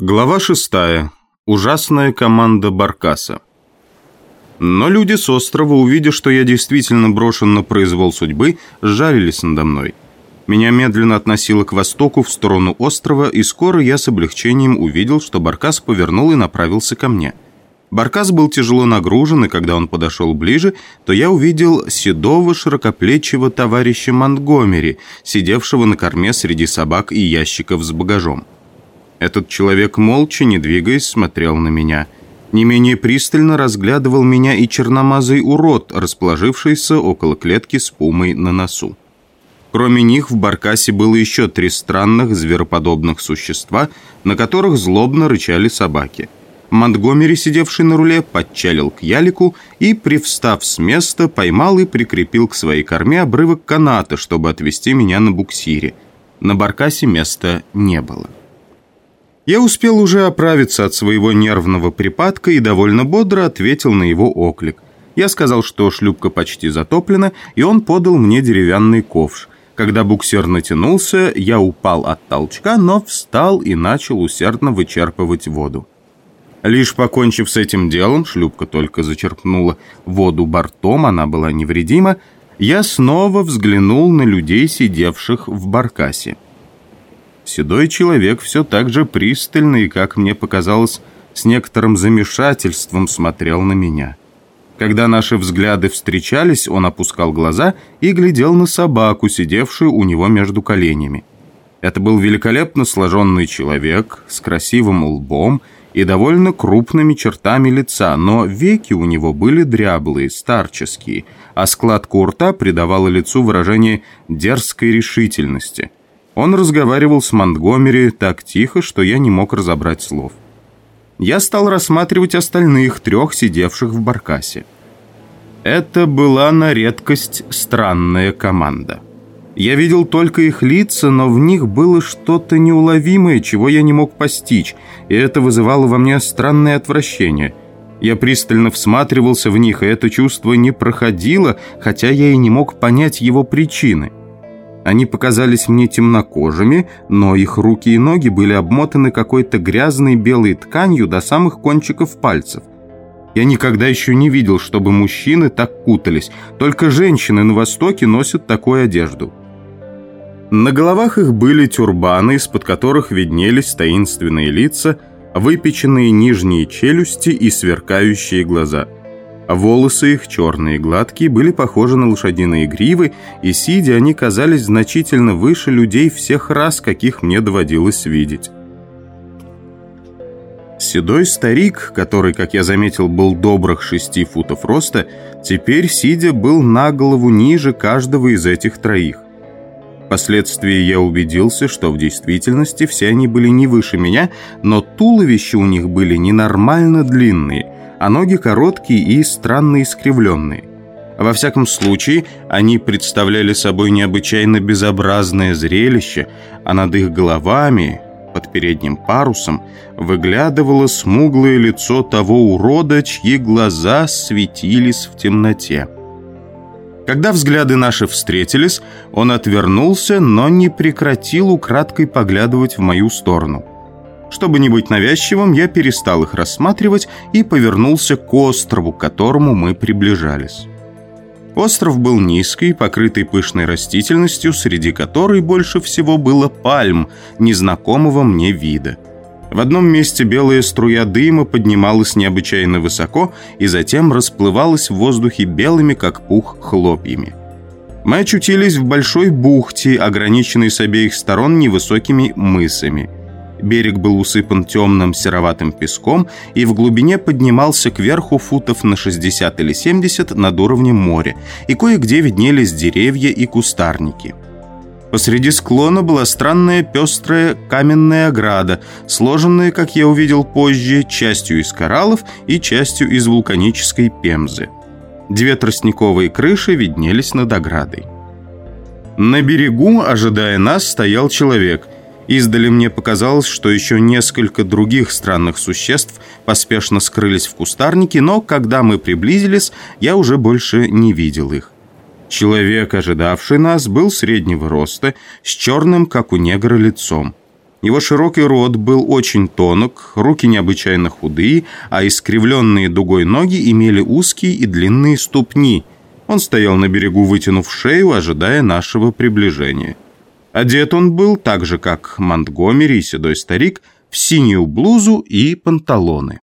Глава шестая. Ужасная команда Баркаса. Но люди с острова, увидя, что я действительно брошен на произвол судьбы, сжалились надо мной. Меня медленно относило к востоку, в сторону острова, и скоро я с облегчением увидел, что Баркас повернул и направился ко мне. Баркас был тяжело нагружен, и когда он подошел ближе, то я увидел седого широкоплечего товарища Монтгомери, сидевшего на корме среди собак и ящиков с багажом. Этот человек молча, не двигаясь, смотрел на меня. Не менее пристально разглядывал меня и черномазый урод, расположившийся около клетки с пумой на носу. Кроме них в баркасе было еще три странных звероподобных существа, на которых злобно рычали собаки. Монтгомери, сидевший на руле, подчалил к ялику и, привстав с места, поймал и прикрепил к своей корме обрывок каната, чтобы отвезти меня на буксире. На баркасе места не было. Я успел уже оправиться от своего нервного припадка и довольно бодро ответил на его оклик. Я сказал, что шлюпка почти затоплена, и он подал мне деревянный ковш. Когда буксир натянулся, я упал от толчка, но встал и начал усердно вычерпывать воду. Лишь покончив с этим делом, шлюпка только зачерпнула воду бортом, она была невредима, я снова взглянул на людей, сидевших в баркасе. Седой человек все так же пристально и, как мне показалось, с некоторым замешательством смотрел на меня. Когда наши взгляды встречались, он опускал глаза и глядел на собаку, сидевшую у него между коленями. Это был великолепно сложенный человек с красивым лбом и довольно крупными чертами лица, но веки у него были дряблые, старческие, а складка у рта придавала лицу выражение дерзкой решительности – он разговаривал с Монтгомери так тихо, что я не мог разобрать слов. Я стал рассматривать остальных трех, сидевших в баркасе. Это была на редкость странная команда. Я видел только их лица, но в них было что-то неуловимое, чего я не мог постичь, и это вызывало во мне странное отвращение. Я пристально всматривался в них, и это чувство не проходило, хотя я и не мог понять его причины. Они показались мне темнокожими, но их руки и ноги были обмотаны какой-то грязной белой тканью до самых кончиков пальцев. Я никогда еще не видел, чтобы мужчины так кутались. Только женщины на Востоке носят такую одежду. На головах их были тюрбаны, из-под которых виднелись таинственные лица, выпеченные нижние челюсти и сверкающие глаза – Волосы их, черные и гладкие, были похожи на лошадиные гривы, и, сидя, они казались значительно выше людей всех рас, каких мне доводилось видеть. Седой старик, который, как я заметил, был добрых шести футов роста, теперь, сидя, был на голову ниже каждого из этих троих. Впоследствии я убедился, что в действительности все они были не выше меня, но туловища у них были ненормально длинные – а ноги короткие и странно искривленные. Во всяком случае, они представляли собой необычайно безобразное зрелище, а над их головами, под передним парусом, выглядывало смуглое лицо того урода, чьи глаза светились в темноте. Когда взгляды наши встретились, он отвернулся, но не прекратил украдкой поглядывать в мою сторону. Чтобы не быть навязчивым, я перестал их рассматривать и повернулся к острову, к которому мы приближались. Остров был низкий, покрытый пышной растительностью, среди которой больше всего было пальм, незнакомого мне вида. В одном месте белая струя дыма поднималась необычайно высоко и затем расплывалась в воздухе белыми, как пух, хлопьями. Мы очутились в большой бухте, ограниченной с обеих сторон невысокими мысами – Берег был усыпан темным сероватым песком и в глубине поднимался кверху футов на 60 или 70 над уровнем моря, и кое-где виднелись деревья и кустарники. Посреди склона была странная пестрая каменная ограда, сложенная, как я увидел позже, частью из кораллов и частью из вулканической пемзы. Две тростниковые крыши виднелись над оградой. На берегу, ожидая нас, стоял человек – Издали мне показалось, что еще несколько других странных существ поспешно скрылись в кустарнике, но когда мы приблизились, я уже больше не видел их. Человек, ожидавший нас, был среднего роста, с черным, как у негра, лицом. Его широкий рот был очень тонок, руки необычайно худые, а искривленные дугой ноги имели узкие и длинные ступни. Он стоял на берегу, вытянув шею, ожидая нашего приближения. Одет он был, так же как Монтгомери и седой старик, в синюю блузу и панталоны.